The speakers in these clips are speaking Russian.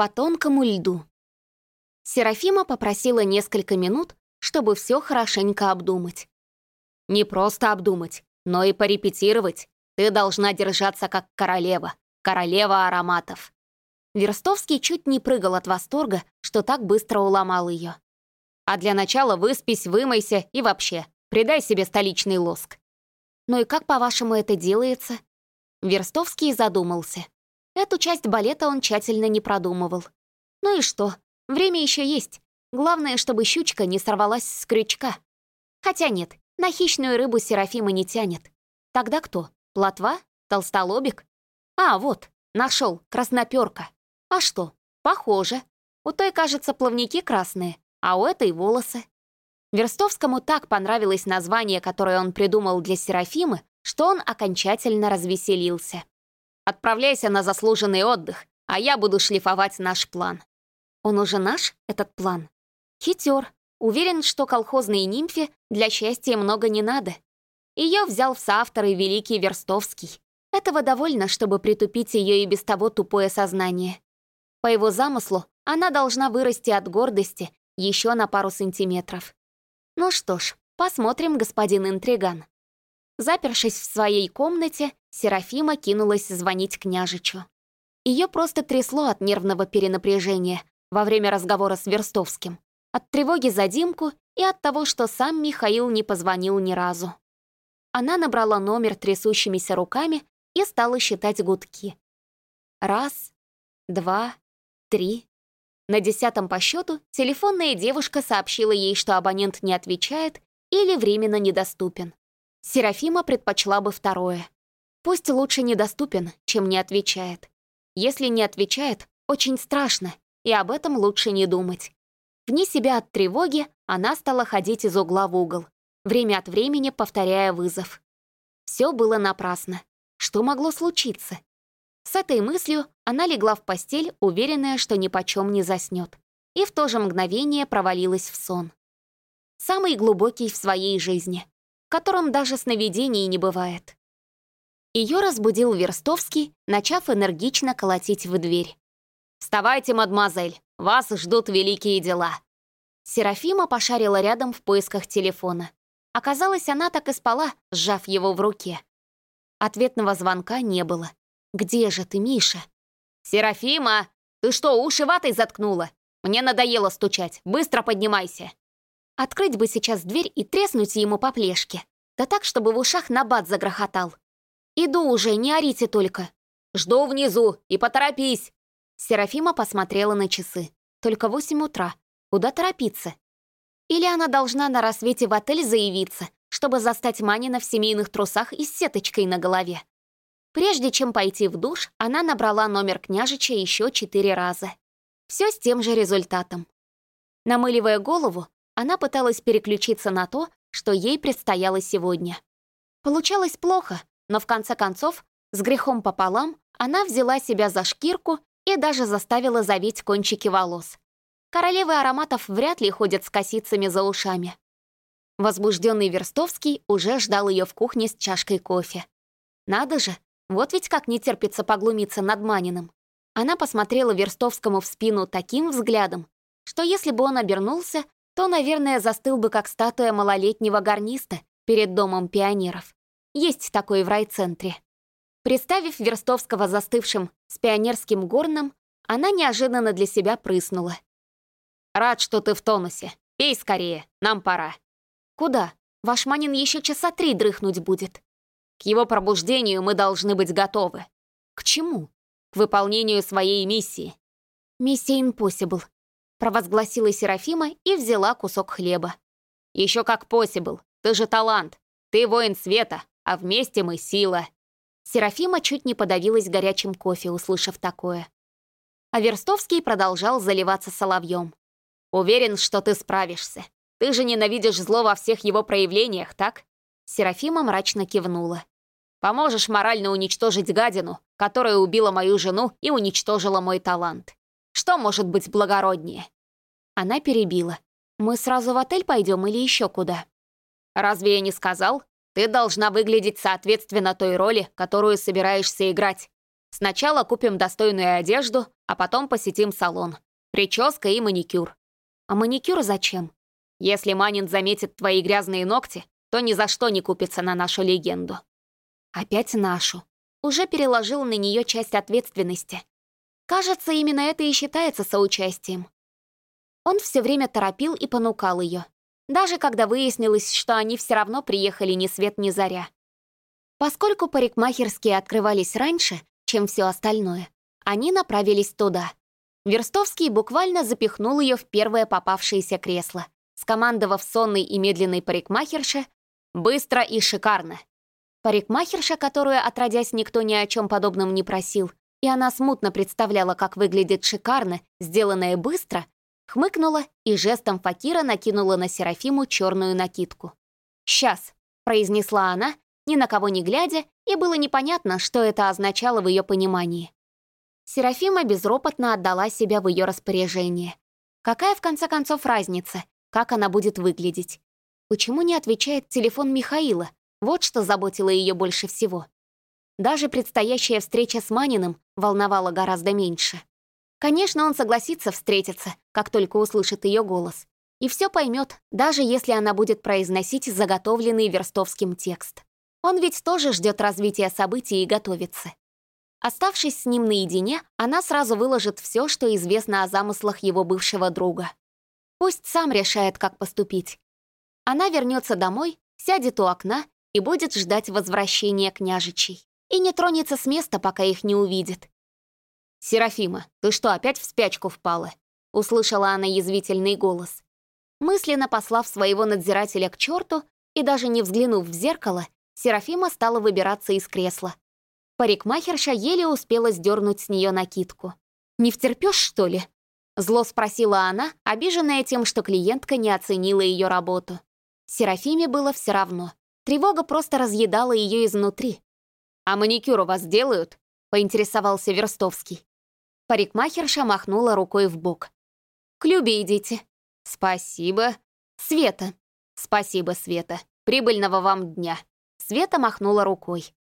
По тонкому льду. Серафима попросила несколько минут, чтобы все хорошенько обдумать. Не просто обдумать, но и порепетировать. Ты должна держаться как королева, королева ароматов. Верстовский чуть не прыгал от восторга, что так быстро уломал ее. А для начала выспись, вымойся и вообще, придай себе столичный лоск. Ну и как, по-вашему, это делается? Верстовский задумался. Эту часть балета он тщательно не продумывал. Ну и что? Время еще есть. Главное, чтобы щучка не сорвалась с крючка. Хотя нет, на хищную рыбу Серафима не тянет. Тогда кто? Плотва? Толстолобик? А, вот, нашел, красноперка. А что? Похоже. У той, кажется, плавники красные, а у этой волосы. Верстовскому так понравилось название, которое он придумал для Серафимы, что он окончательно развеселился. «Отправляйся на заслуженный отдых, а я буду шлифовать наш план». Он уже наш, этот план? Хитер. Уверен, что колхозной нимфе для счастья много не надо. Ее взял в соавторы великий Верстовский. Этого довольно, чтобы притупить ее и без того тупое сознание. По его замыслу, она должна вырасти от гордости еще на пару сантиметров. Ну что ж, посмотрим, господин интриган. Запершись в своей комнате, Серафима кинулась звонить княжичу. Ее просто трясло от нервного перенапряжения во время разговора с Верстовским, от тревоги за Димку и от того, что сам Михаил не позвонил ни разу. Она набрала номер трясущимися руками и стала считать гудки. Раз, два, три. На десятом по счету телефонная девушка сообщила ей, что абонент не отвечает или временно недоступен. Серафима предпочла бы второе. Пусть лучше недоступен, чем не отвечает. Если не отвечает, очень страшно, и об этом лучше не думать. Вне себя от тревоги она стала ходить из угла в угол, время от времени повторяя вызов. Все было напрасно. Что могло случиться? С этой мыслью она легла в постель, уверенная, что ни почем не заснет, и в то же мгновение провалилась в сон. Самый глубокий в своей жизни, в котором даже сновидений не бывает. Ее разбудил Верстовский, начав энергично колотить в дверь. «Вставайте, мадемуазель, вас ждут великие дела». Серафима пошарила рядом в поисках телефона. Оказалось, она так и спала, сжав его в руке. Ответного звонка не было. «Где же ты, Миша?» «Серафима, ты что, уши ватой заткнула? Мне надоело стучать. Быстро поднимайся!» Открыть бы сейчас дверь и треснуть ему по плешке. Да так, чтобы в ушах набат загрохотал. «Иду уже, не орите только!» «Жду внизу, и поторопись!» Серафима посмотрела на часы. Только восемь утра. Куда торопиться? Или она должна на рассвете в отель заявиться, чтобы застать Манина в семейных трусах и с сеточкой на голове? Прежде чем пойти в душ, она набрала номер княжича еще четыре раза. Все с тем же результатом. Намыливая голову, она пыталась переключиться на то, что ей предстояло сегодня. Получалось плохо, но в конце концов, с грехом пополам, она взяла себя за шкирку и даже заставила завить кончики волос. Королевы ароматов вряд ли ходят с косицами за ушами. Возбужденный Верстовский уже ждал ее в кухне с чашкой кофе. Надо же, вот ведь как не терпится поглумиться над Маниным. Она посмотрела Верстовскому в спину таким взглядом, что если бы он обернулся, то, наверное, застыл бы как статуя малолетнего гарниста перед домом пионеров. Есть такой в райцентре. Представив Верстовского застывшим с пионерским горном, она неожиданно для себя прыснула. «Рад, что ты в тонусе. Пей скорее, нам пора». «Куда? Ваш Манин еще часа три дрыхнуть будет». К его пробуждению мы должны быть готовы. К чему? К выполнению своей миссии. «Миссия Impossible», — провозгласила Серафима и взяла кусок хлеба. «Еще как possible. Ты же талант. Ты воин света, а вместе мы сила». Серафима чуть не подавилась горячим кофе, услышав такое. А Верстовский продолжал заливаться соловьем. «Уверен, что ты справишься. Ты же ненавидишь зло во всех его проявлениях, так?» Серафима мрачно кивнула. Поможешь морально уничтожить гадину, которая убила мою жену и уничтожила мой талант. Что может быть благороднее?» Она перебила. «Мы сразу в отель пойдем или еще куда?» «Разве я не сказал? Ты должна выглядеть соответственно той роли, которую собираешься играть. Сначала купим достойную одежду, а потом посетим салон. Прическа и маникюр. А маникюр зачем? Если Манин заметит твои грязные ногти, то ни за что не купится на нашу легенду. Опять нашу. Уже переложил на нее часть ответственности. Кажется, именно это и считается соучастием. Он все время торопил и понукал ее, даже когда выяснилось, что они все равно приехали ни свет ни заря. Поскольку парикмахерские открывались раньше, чем все остальное, они направились туда. Верстовский буквально запихнул ее в первое попавшееся кресло, скомандовав сонной и медленной парикмахерше «Быстро и шикарно!». Парикмахерша, которую, отродясь, никто ни о чем подобном не просил, и она смутно представляла, как выглядит шикарно, сделанное быстро, хмыкнула и жестом факира накинула на Серафиму черную накидку. «Сейчас», — произнесла она, ни на кого не глядя, и было непонятно, что это означало в ее понимании. Серафима безропотно отдала себя в ее распоряжение. Какая, в конце концов, разница, как она будет выглядеть? Почему не отвечает телефон Михаила? Вот что заботило ее больше всего. Даже предстоящая встреча с Маниным волновала гораздо меньше. Конечно, он согласится встретиться, как только услышит ее голос. И все поймет, даже если она будет произносить заготовленный верстовским текст. Он ведь тоже ждет развития событий и готовится. Оставшись с ним наедине, она сразу выложит все, что известно о замыслах его бывшего друга. Пусть сам решает, как поступить. Она вернется домой, сядет у окна и будет ждать возвращения княжичей. И не тронется с места, пока их не увидит. «Серафима, ты что, опять в спячку впала?» — услышала она язвительный голос. Мысленно послав своего надзирателя к черту и даже не взглянув в зеркало, Серафима стала выбираться из кресла. Парикмахерша еле успела сдернуть с нее накидку. «Не втерпешь, что ли?» Зло спросила она, обиженная тем, что клиентка не оценила ее работу. Серафиме было все равно. Тревога просто разъедала ее изнутри. «А маникюр у вас делают?» — поинтересовался Верстовский. Парикмахерша махнула рукой в бок. «К Любе идите». «Спасибо». «Света». «Спасибо, Света. Прибыльного вам дня». Света махнула рукой.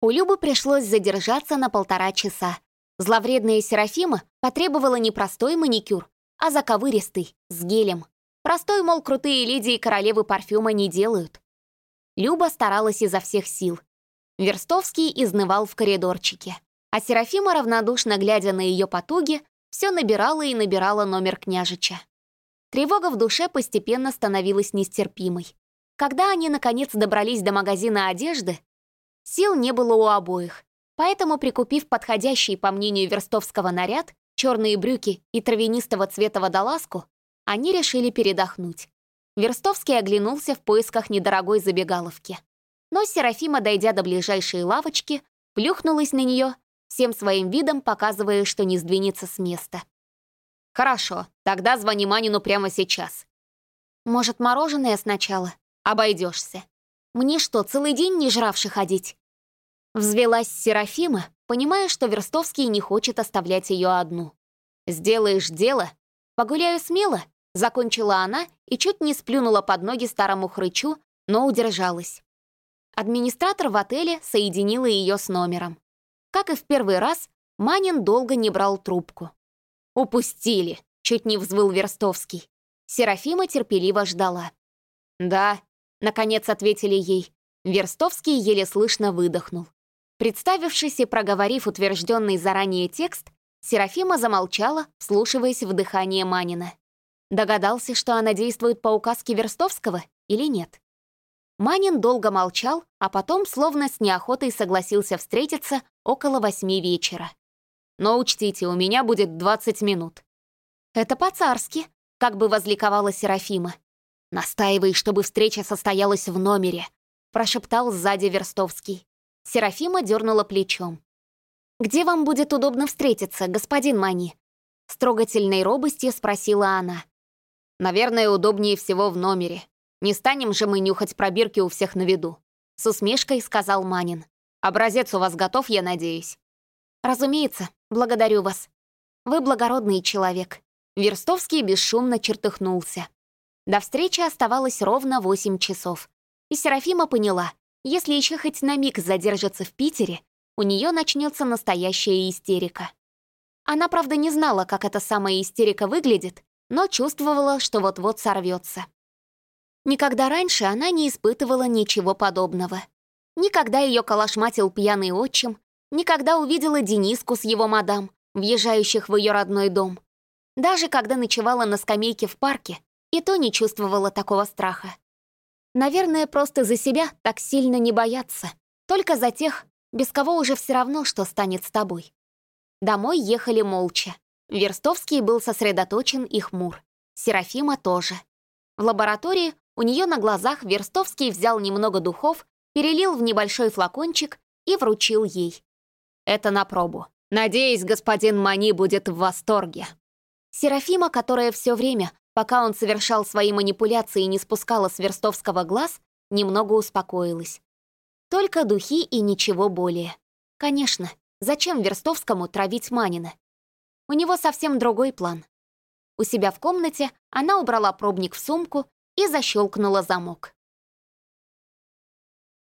У Любы пришлось задержаться на полтора часа. Зловредная Серафима потребовала не простой маникюр, а заковыристый, с гелем. Простой, мол, крутые леди и королевы парфюма не делают. Люба старалась изо всех сил. Верстовский изнывал в коридорчике. А Серафима, равнодушно глядя на ее потуги, все набирала и набирала номер княжича. Тревога в душе постепенно становилась нестерпимой. Когда они, наконец, добрались до магазина одежды, сил не было у обоих, поэтому, прикупив подходящий, по мнению Верстовского, наряд, черные брюки и травянистого цвета водолазку, они решили передохнуть. Верстовский оглянулся в поисках недорогой забегаловки. Но Серафима, дойдя до ближайшей лавочки, плюхнулась на нее, всем своим видом показывая, что не сдвинется с места. «Хорошо, тогда звони Манину прямо сейчас». «Может, мороженое сначала?» Обойдешься. Мне что, целый день не жравши ходить?» Взвелась Серафима, понимая, что Верстовский не хочет оставлять ее одну. «Сделаешь дело? Погуляю смело?» Закончила она и чуть не сплюнула под ноги старому хрычу, но удержалась. Администратор в отеле соединила ее с номером. Как и в первый раз, Манин долго не брал трубку. «Упустили!» — чуть не взвыл Верстовский. Серафима терпеливо ждала. «Да, Наконец ответили ей. Верстовский еле слышно выдохнул. Представившись и проговорив утвержденный заранее текст, Серафима замолчала, вслушиваясь в дыхание Манина. Догадался, что она действует по указке Верстовского или нет? Манин долго молчал, а потом словно с неохотой согласился встретиться около восьми вечера. «Но учтите, у меня будет 20 минут». «Это по-царски», — как бы возликовала Серафима. «Настаивай, чтобы встреча состоялась в номере», — прошептал сзади Верстовский. Серафима дернула плечом. «Где вам будет удобно встретиться, господин Мани?» С трогательной робостью спросила она. «Наверное, удобнее всего в номере. Не станем же мы нюхать пробирки у всех на виду», — с усмешкой сказал Манин. «Образец у вас готов, я надеюсь?» «Разумеется, благодарю вас. Вы благородный человек». Верстовский бесшумно чертыхнулся. До встречи оставалось ровно 8 часов. И Серафима поняла, если еще хоть на миг задержится в Питере, у нее начнется настоящая истерика. Она, правда, не знала, как эта самая истерика выглядит, но чувствовала, что вот-вот сорвется. Никогда раньше она не испытывала ничего подобного. Никогда ее калашматил пьяный отчим, никогда увидела Дениску с его мадам, въезжающих в ее родной дом. Даже когда ночевала на скамейке в парке, и то не чувствовала такого страха. Наверное, просто за себя так сильно не бояться. Только за тех, без кого уже все равно, что станет с тобой. Домой ехали молча. Верстовский был сосредоточен и хмур. Серафима тоже. В лаборатории у нее на глазах Верстовский взял немного духов, перелил в небольшой флакончик и вручил ей. «Это на пробу. Надеюсь, господин Мани будет в восторге». Серафима, которая все время, пока он совершал свои манипуляции, не спускала с Верстовского глаз, немного успокоилась. Только духи и ничего более. Конечно, зачем Верстовскому травить Манина? У него совсем другой план. У себя в комнате она убрала пробник в сумку и защелкнула замок.